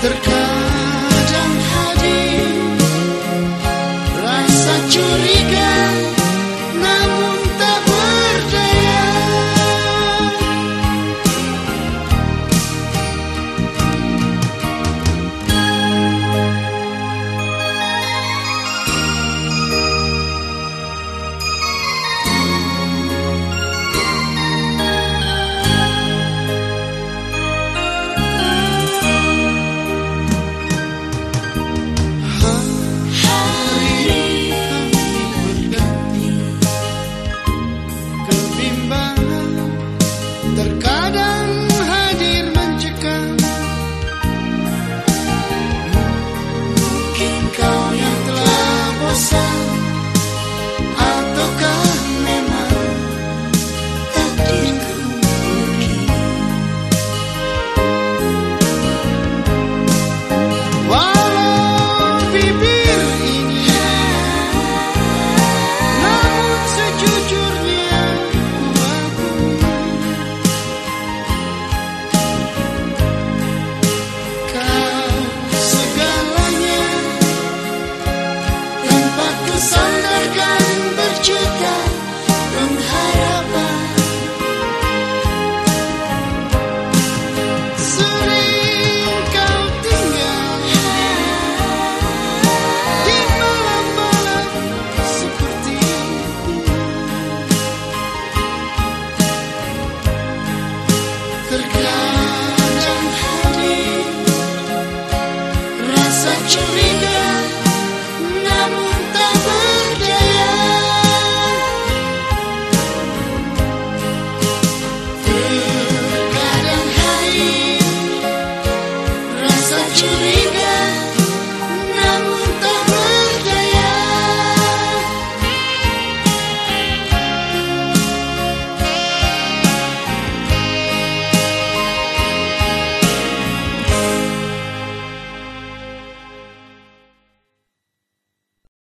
terkait sun. century.